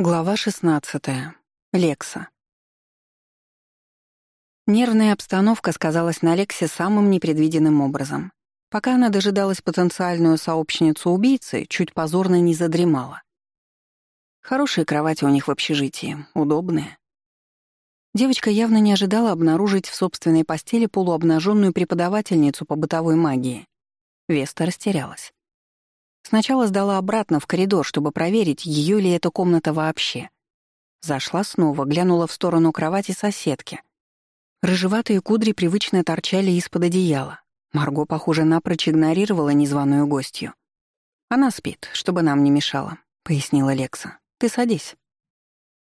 Глава 16. Лекса. Нервная обстановка сказалась на Лексе самым непредвиденным образом. Пока она дожидалась потенциальную сообщницу убийцы, чуть позорно не задремала. Хорошие кровати у них в общежитии, удобные. Девочка явно не ожидала обнаружить в собственной постели полуобнаженную преподавательницу по бытовой магии. Веста растерялась. Сначала сдала обратно в коридор, чтобы проверить, ее ли эта комната вообще. Зашла снова, глянула в сторону кровати соседки. Рыжеватые кудри привычно торчали из-под одеяла. Марго, похоже, напрочь игнорировала незваную гостью. «Она спит, чтобы нам не мешала», — пояснила Лекса. «Ты садись».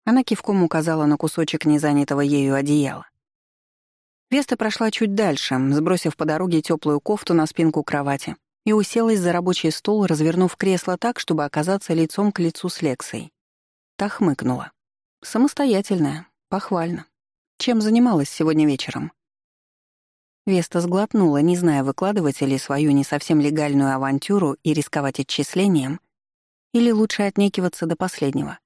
Она кивком указала на кусочек незанятого ею одеяла. Веста прошла чуть дальше, сбросив по дороге теплую кофту на спинку кровати, и уселась за рабочий стол, развернув кресло так, чтобы оказаться лицом к лицу с Лексой. Та хмыкнула. Самостоятельная, похвально. Чем занималась сегодня вечером? Веста сглотнула, не зная, выкладывать ли свою не совсем легальную авантюру и рисковать отчислением, или лучше отнекиваться до последнего.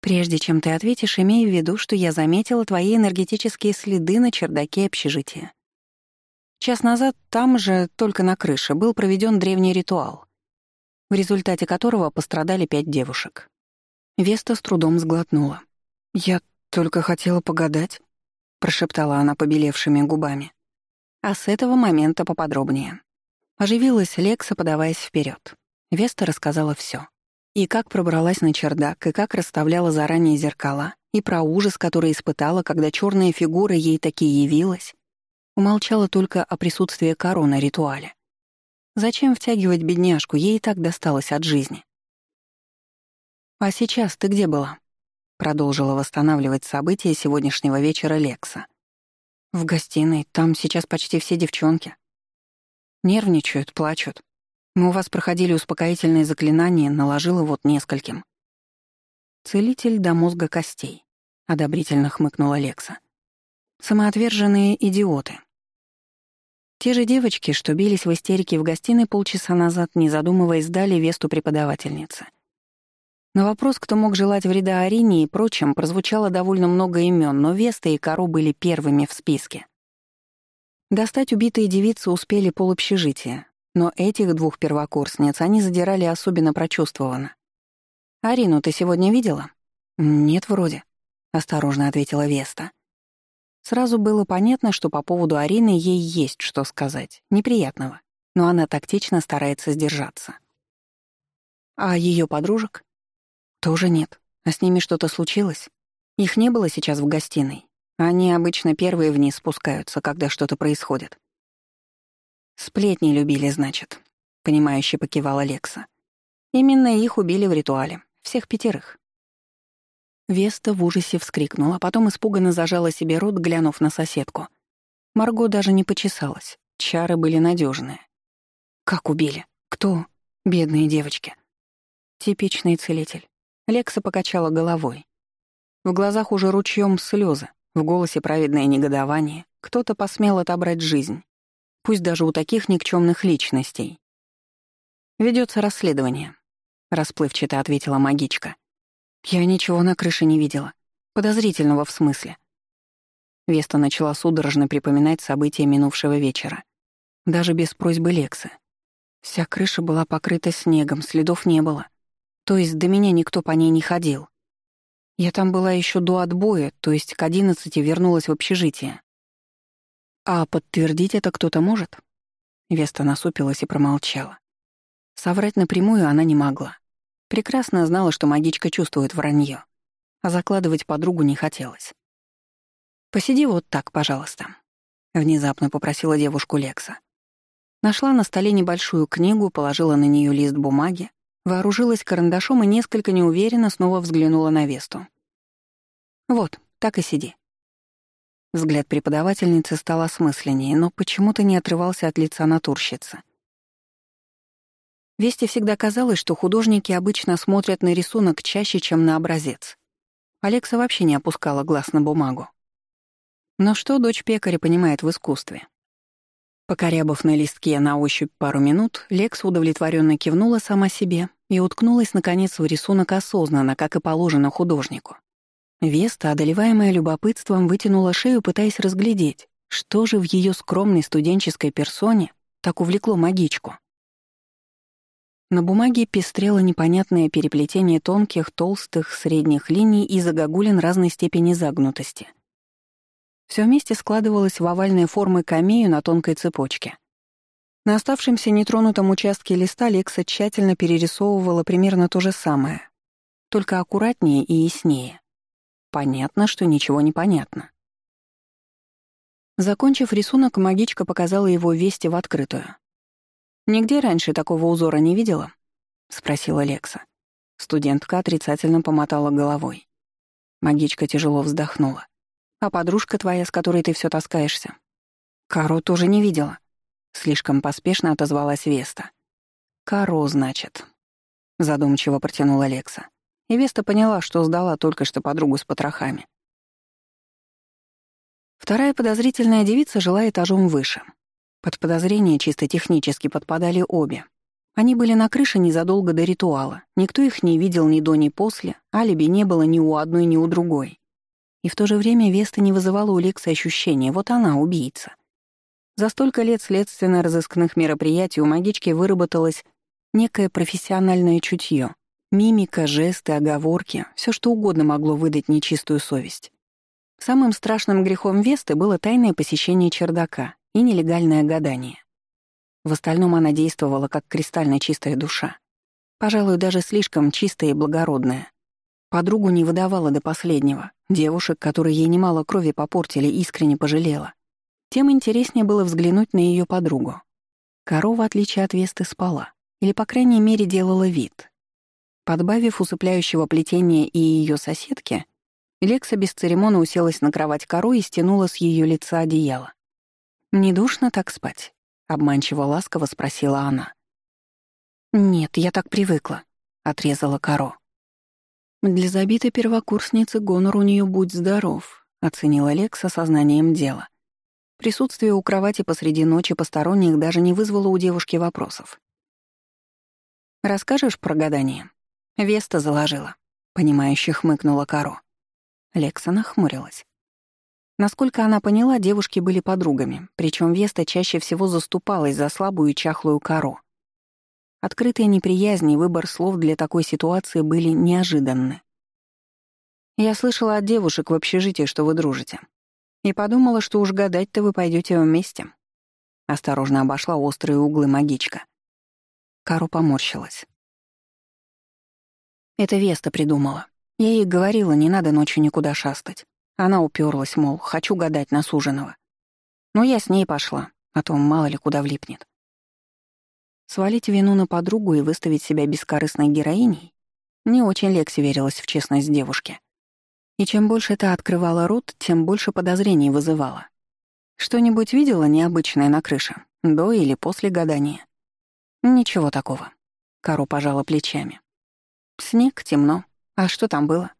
Прежде чем ты ответишь, имей в виду, что я заметила твои энергетические следы на чердаке общежития. Час назад там же, только на крыше, был проведен древний ритуал, в результате которого пострадали пять девушек. Веста с трудом сглотнула. «Я только хотела погадать», — прошептала она побелевшими губами. А с этого момента поподробнее. Оживилась Лекса, подаваясь вперед. Веста рассказала все. И как пробралась на чердак, и как расставляла заранее зеркала, и про ужас, который испытала, когда черная фигура ей таки явилась, Умолчала только о присутствии короны ритуале. Зачем втягивать бедняжку, ей и так досталось от жизни. «А сейчас ты где была?» Продолжила восстанавливать события сегодняшнего вечера Лекса. «В гостиной, там сейчас почти все девчонки. Нервничают, плачут. Мы у вас проходили успокоительные заклинания, наложила вот нескольким». «Целитель до мозга костей», — одобрительно хмыкнула Лекса. «Самоотверженные идиоты. Те же девочки, что бились в истерике в гостиной полчаса назад, не задумываясь, дали весту преподавательнице. На вопрос, кто мог желать вреда Арине и прочим, прозвучало довольно много имен, но Веста и Кару были первыми в списке. Достать убитые девицы успели полобщежития, но этих двух первокурсниц они задирали особенно прочувствованно. «Арину ты сегодня видела?» «Нет, вроде», — осторожно ответила Веста. Сразу было понятно, что по поводу Арины ей есть что сказать, неприятного, но она тактично старается сдержаться. А ее подружек? Тоже нет. А с ними что-то случилось? Их не было сейчас в гостиной. Они обычно первые вниз спускаются, когда что-то происходит. Сплетни любили, значит, понимающе покивала Лекса. Именно их убили в ритуале, всех пятерых. Веста в ужасе вскрикнула, а потом испуганно зажала себе рот, глянув на соседку. Марго даже не почесалась. Чары были надежные. Как убили? Кто? Бедные девочки. Типичный целитель. Лекса покачала головой. В глазах уже ручьем слезы, в голосе праведное негодование. Кто-то посмел отобрать жизнь. Пусть даже у таких никчемных личностей. Ведется расследование, расплывчато ответила магичка. Я ничего на крыше не видела. Подозрительного в смысле. Веста начала судорожно припоминать события минувшего вечера. Даже без просьбы Лексы. Вся крыша была покрыта снегом, следов не было. То есть до меня никто по ней не ходил. Я там была еще до отбоя, то есть к одиннадцати вернулась в общежитие. А подтвердить это кто-то может? Веста насупилась и промолчала. Соврать напрямую она не могла. Прекрасно знала, что магичка чувствует вранье, а закладывать подругу не хотелось. «Посиди вот так, пожалуйста», — внезапно попросила девушку Лекса. Нашла на столе небольшую книгу, положила на нее лист бумаги, вооружилась карандашом и несколько неуверенно снова взглянула на Весту. «Вот, так и сиди». Взгляд преподавательницы стал осмысленнее, но почему-то не отрывался от лица натурщицы — Весте всегда казалось, что художники обычно смотрят на рисунок чаще, чем на образец. Алекса вообще не опускала глаз на бумагу. Но что дочь пекаря понимает в искусстве? Покорябав на листке на ощупь пару минут, Лекс удовлетворенно кивнула сама себе, и уткнулась, наконец, в рисунок осознанно, как и положено художнику. Веста, одолеваемая любопытством, вытянула шею, пытаясь разглядеть, что же в ее скромной студенческой персоне так увлекло магичку. На бумаге пестрело непонятное переплетение тонких, толстых, средних линий и загогулин разной степени загнутости. Все вместе складывалось в овальные формы камею на тонкой цепочке. На оставшемся нетронутом участке листа Лекса тщательно перерисовывала примерно то же самое, только аккуратнее и яснее. Понятно, что ничего не понятно. Закончив рисунок, магичка показала его вести в открытую. «Нигде раньше такого узора не видела?» — спросила Лекса. Студентка отрицательно помотала головой. Магичка тяжело вздохнула. «А подружка твоя, с которой ты все таскаешься?» «Каро тоже не видела», — слишком поспешно отозвалась Веста. «Каро, значит», — задумчиво протянула Лекса. И Веста поняла, что сдала только что подругу с потрохами. Вторая подозрительная девица жила этажом выше — под подозрение чисто технически подпадали обе. Они были на крыше незадолго до ритуала. Никто их не видел ни до, ни после, алиби не было ни у одной, ни у другой. И в то же время Веста не вызывала у Лекса ощущения, вот она, убийца. За столько лет следственно-розыскных мероприятий у магички выработалось некое профессиональное чутье. Мимика, жесты, оговорки — все что угодно могло выдать нечистую совесть. Самым страшным грехом Весты было тайное посещение чердака, и нелегальное гадание. В остальном она действовала как кристально чистая душа. Пожалуй, даже слишком чистая и благородная. Подругу не выдавала до последнего. Девушек, которые ей немало крови попортили, искренне пожалела. Тем интереснее было взглянуть на ее подругу. Корова, в отличие от Весты, спала. Или, по крайней мере, делала вид. Подбавив усыпляющего плетения и ее соседки, Лекса без церемона уселась на кровать кору и стянула с ее лица одеяло. «Не душно так спать?» — обманчиво ласково спросила она. «Нет, я так привыкла», — отрезала Каро. «Для забитой первокурсницы гонор у нее будь здоров», — оценила Лекс со сознанием дела. Присутствие у кровати посреди ночи посторонних даже не вызвало у девушки вопросов. «Расскажешь про гадание?» «Веста заложила», — понимающе хмыкнула Каро. Лекса нахмурилась. Насколько она поняла, девушки были подругами, причем Веста чаще всего заступалась за слабую и чахлую кору. Открытая неприязнь и выбор слов для такой ситуации были неожиданны. «Я слышала от девушек в общежитии, что вы дружите. И подумала, что уж гадать-то вы пойдете вместе». Осторожно обошла острые углы магичка. Кару поморщилась. Это Веста придумала. Я ей говорила, не надо ночью никуда шастать. Она уперлась, мол, хочу гадать на суженого. Но я с ней пошла, а то мало ли куда влипнет. Свалить вину на подругу и выставить себя бескорыстной героиней? Не очень Лекси верилась в честность девушки. И чем больше та открывала рот, тем больше подозрений вызывала. Что-нибудь видела необычное на крыше, до или после гадания? Ничего такого. Кару пожала плечами. Снег, темно. А что там было?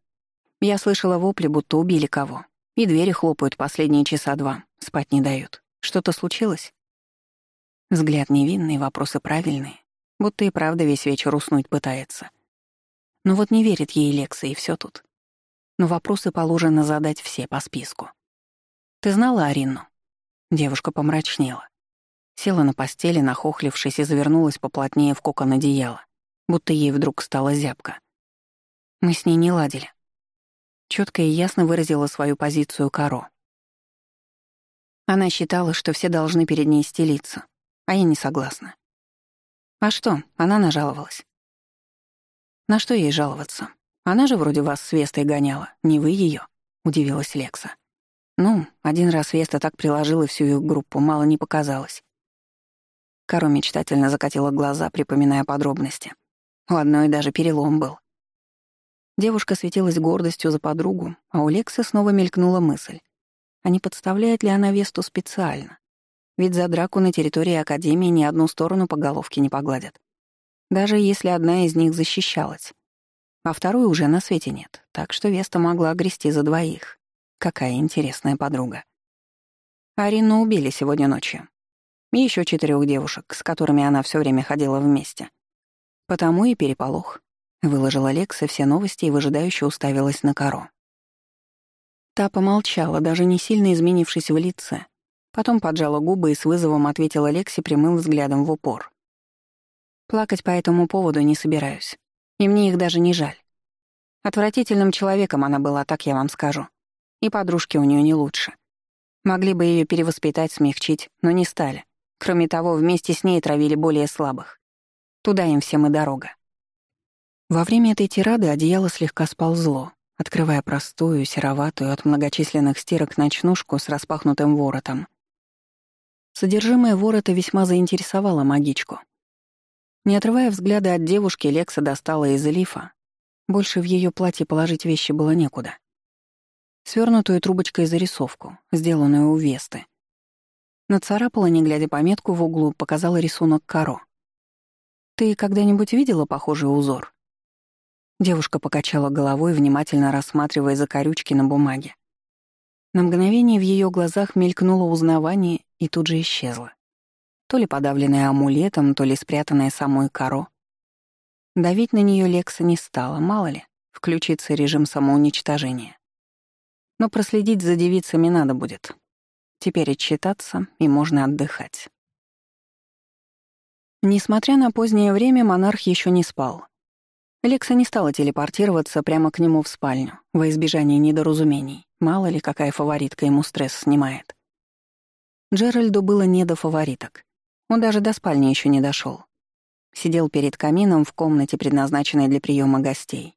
Я слышала вопли, будто убили кого. И двери хлопают последние часа два. Спать не дают. Что-то случилось? Взгляд невинный, вопросы правильные. Будто и правда весь вечер уснуть пытается. Но вот не верит ей Лекса, и все тут. Но вопросы положено задать все по списку. «Ты знала Арину?» Девушка помрачнела. Села на постели, нахохлившись, и завернулась поплотнее в кокон одеяла, будто ей вдруг стала зябко. Мы с ней не ладили. Четко и ясно выразила свою позицию Каро. Она считала, что все должны перед ней стелиться, а я не согласна. А что, она нажаловалась. На что ей жаловаться? Она же вроде вас с Вестой гоняла, не вы ее, удивилась Лекса. Ну, один раз Веста так приложила всю их группу, мало не показалось. Каро мечтательно закатила глаза, припоминая подробности. У одной даже перелом был. Девушка светилась гордостью за подругу, а у Лексы снова мелькнула мысль. А не подставляет ли она Весту специально? Ведь за драку на территории Академии ни одну сторону по головке не погладят. Даже если одна из них защищалась. А второй уже на свете нет, так что Веста могла грести за двоих. Какая интересная подруга. Арину убили сегодня ночью. И еще четырех девушек, с которыми она все время ходила вместе. Потому и переполох. Выложила Лекса все новости и выжидающе уставилась на Каро. Та помолчала, даже не сильно изменившись в лице. Потом поджала губы и с вызовом ответила Лексе прямым взглядом в упор. Плакать по этому поводу не собираюсь. И мне их даже не жаль. Отвратительным человеком она была, так я вам скажу. И подружки у нее не лучше. Могли бы ее перевоспитать, смягчить, но не стали. Кроме того, вместе с ней травили более слабых. Туда им всем и дорога. Во время этой тирады одеяло слегка сползло, открывая простую, сероватую от многочисленных стирок ночнушку с распахнутым воротом. Содержимое ворота весьма заинтересовало магичку. Не отрывая взгляда от девушки, Лекса достала из лифа. Больше в ее платье положить вещи было некуда. Свернутую трубочкой зарисовку, сделанную у Весты. Нацарапала, не глядя пометку в углу, показала рисунок коро. «Ты когда-нибудь видела похожий узор?» Девушка покачала головой, внимательно рассматривая закорючки на бумаге. На мгновение в ее глазах мелькнуло узнавание и тут же исчезло. То ли подавленное амулетом, то ли спрятанное самой коро. Давить на нее Лекса не стала, мало ли, включится режим самоуничтожения. Но проследить за девицами надо будет. Теперь отчитаться, и можно отдыхать. Несмотря на позднее время, монарх еще не спал. Лекса не стала телепортироваться прямо к нему в спальню, во избежание недоразумений. Мало ли, какая фаворитка ему стресс снимает. Джеральду было не до фавориток. Он даже до спальни еще не дошел. Сидел перед камином в комнате, предназначенной для приема гостей,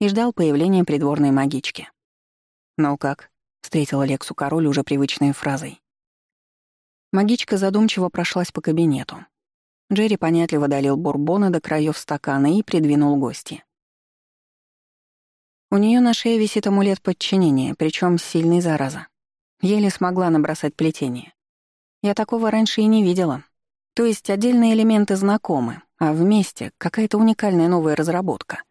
и ждал появления придворной магички. «Ну как?» — встретил Лексу король уже привычной фразой. Магичка задумчиво прошлась по кабинету. Джерри понятливо долил бурбона до краев стакана и придвинул гости. У нее на шее висит амулет подчинения, причем сильный зараза. Еле смогла набросать плетение. Я такого раньше и не видела. То есть отдельные элементы знакомы, а вместе какая-то уникальная новая разработка.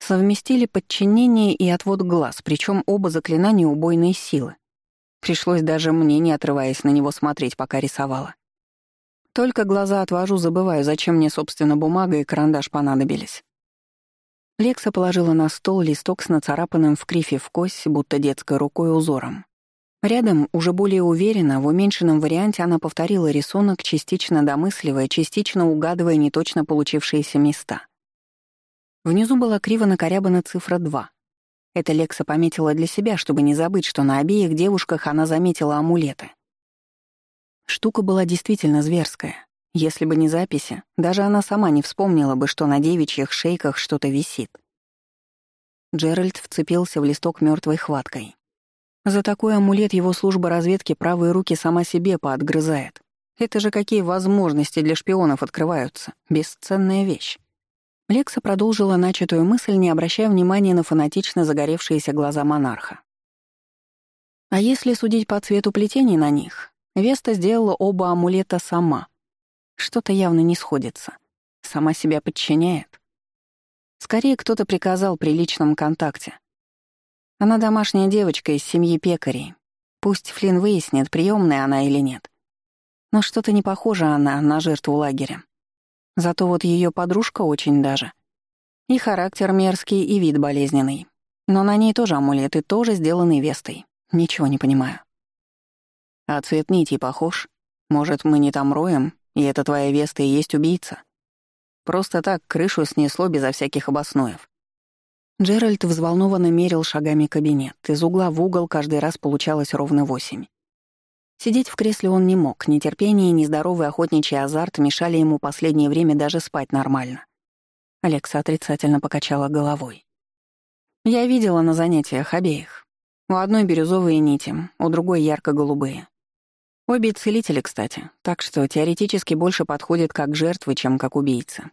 Совместили подчинение и отвод глаз, причем оба заклинания убойной силы. Пришлось даже мне, не отрываясь на него, смотреть, пока рисовала. Только глаза отвожу, забываю, зачем мне, собственно, бумага и карандаш понадобились. Лекса положила на стол листок с нацарапанным в крифе в кость, будто детской рукой узором. Рядом, уже более уверенно, в уменьшенном варианте она повторила рисунок, частично домысливая, частично угадывая неточно получившиеся места. Внизу была криво накорябана цифра 2. Это Лекса пометила для себя, чтобы не забыть, что на обеих девушках она заметила амулеты — Штука была действительно зверская. Если бы не записи, даже она сама не вспомнила бы, что на девичьих шейках что-то висит. Джеральд вцепился в листок мертвой хваткой. За такой амулет его служба разведки правые руки сама себе поотгрызает. Это же какие возможности для шпионов открываются. Бесценная вещь. Лекса продолжила начатую мысль, не обращая внимания на фанатично загоревшиеся глаза монарха. А если судить по цвету плетений на них, Веста сделала оба амулета сама. Что-то явно не сходится. Сама себя подчиняет. Скорее, кто-то приказал при личном контакте. Она домашняя девочка из семьи пекарей. Пусть Флинн выяснит, приемная она или нет. Но что-то не похоже она на жертву лагеря. Зато вот ее подружка очень даже. И характер мерзкий, и вид болезненный. Но на ней тоже амулеты, тоже сделаны Вестой. Ничего не понимаю. А цвет нити похож? Может, мы не там роем, и это твоя Веста и есть убийца? Просто так крышу снесло безо всяких обоснуев. Джеральд взволнованно мерил шагами кабинет. Из угла в угол каждый раз получалось ровно восемь. Сидеть в кресле он не мог, нетерпение и нездоровый охотничий азарт мешали ему последнее время даже спать нормально. Алекса отрицательно покачала головой. «Я видела на занятиях обеих. У одной бирюзовые нити, у другой ярко-голубые. Обе целители, кстати, так что теоретически больше подходят как жертвы, чем как убийцы.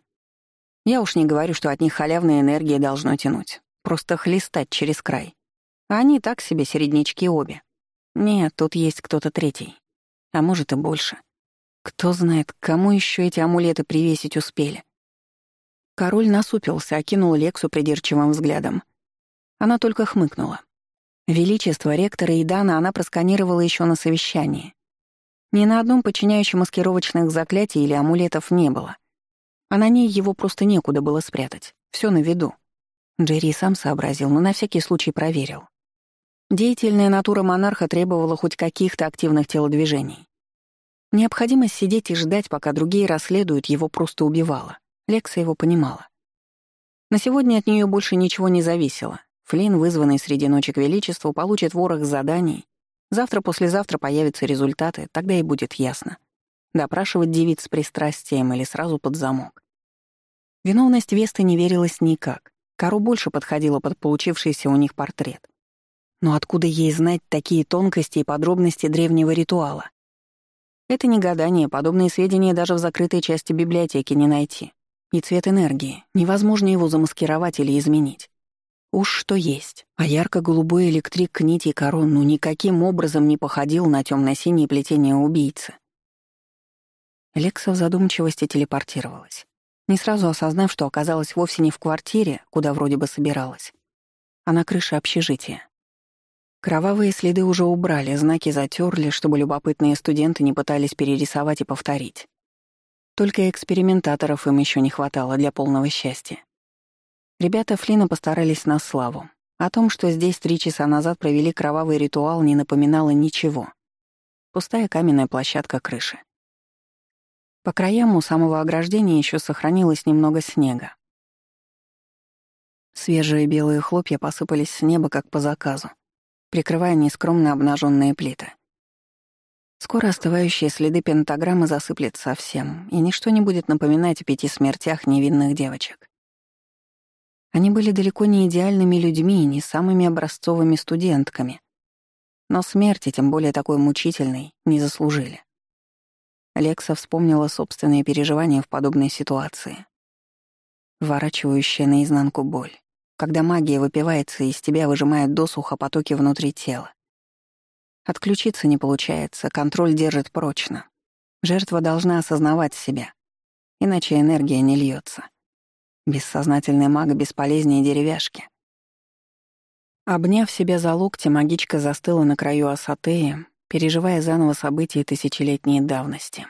Я уж не говорю, что от них халявная энергия должно тянуть. Просто хлестать через край. А они так себе середнячки обе. Нет, тут есть кто-то третий. А может и больше. Кто знает, кому еще эти амулеты привесить успели. Король насупился, окинул Лексу придирчивым взглядом. Она только хмыкнула. Величество ректора и Дана она просканировала еще на совещании. Ни на одном подчиняющем маскировочных заклятий или амулетов не было. А на ней его просто некуда было спрятать. Все на виду. Джерри сам сообразил, но на всякий случай проверил. Деятельная натура монарха требовала хоть каких-то активных телодвижений. Необходимость сидеть и ждать, пока другие расследуют, его просто убивала. Лекса его понимала. На сегодня от нее больше ничего не зависело. Флинн, вызванный среди ночи к величеству, получит ворох заданий. Завтра-послезавтра появятся результаты, тогда и будет ясно. Допрашивать девиц с пристрастием или сразу под замок. Виновность Весты не верилась никак. Кару больше подходила под получившийся у них портрет. Но откуда ей знать такие тонкости и подробности древнего ритуала? Это не гадание, подобные сведения даже в закрытой части библиотеки не найти. И цвет энергии. Невозможно его замаскировать или изменить. Уж что есть. А ярко-голубой электрик к нити корон ну никаким образом не походил на темно-синее плетение убийцы. Лекса в задумчивости телепортировалась, не сразу осознав, что оказалась вовсе не в квартире, куда вроде бы собиралась, а на крыше общежития. Кровавые следы уже убрали, знаки затерли, чтобы любопытные студенты не пытались перерисовать и повторить. Только экспериментаторов им еще не хватало для полного счастья. Ребята Флина постарались на славу. О том, что здесь три часа назад провели кровавый ритуал, не напоминало ничего. Пустая каменная площадка крыши. По краям у самого ограждения еще сохранилось немного снега. Свежие белые хлопья посыпались с неба, как по заказу, прикрывая нескромно обнаженные плиты. Скоро остывающие следы пентаграммы засыплет совсем, и ничто не будет напоминать о пяти смертях невинных девочек. Они были далеко не идеальными людьми и не самыми образцовыми студентками. Но смерти, тем более такой мучительной, не заслужили. Лекса вспомнила собственные переживания в подобной ситуации. Ворачивающая наизнанку боль, когда магия выпивается и из тебя выжимает досуха потоки внутри тела. Отключиться не получается, контроль держит прочно. Жертва должна осознавать себя, иначе энергия не льется. Бессознательный маг бесполезнее деревяшки. Обняв себя за локти, магичка застыла на краю Асатеи, переживая заново события тысячелетней давности.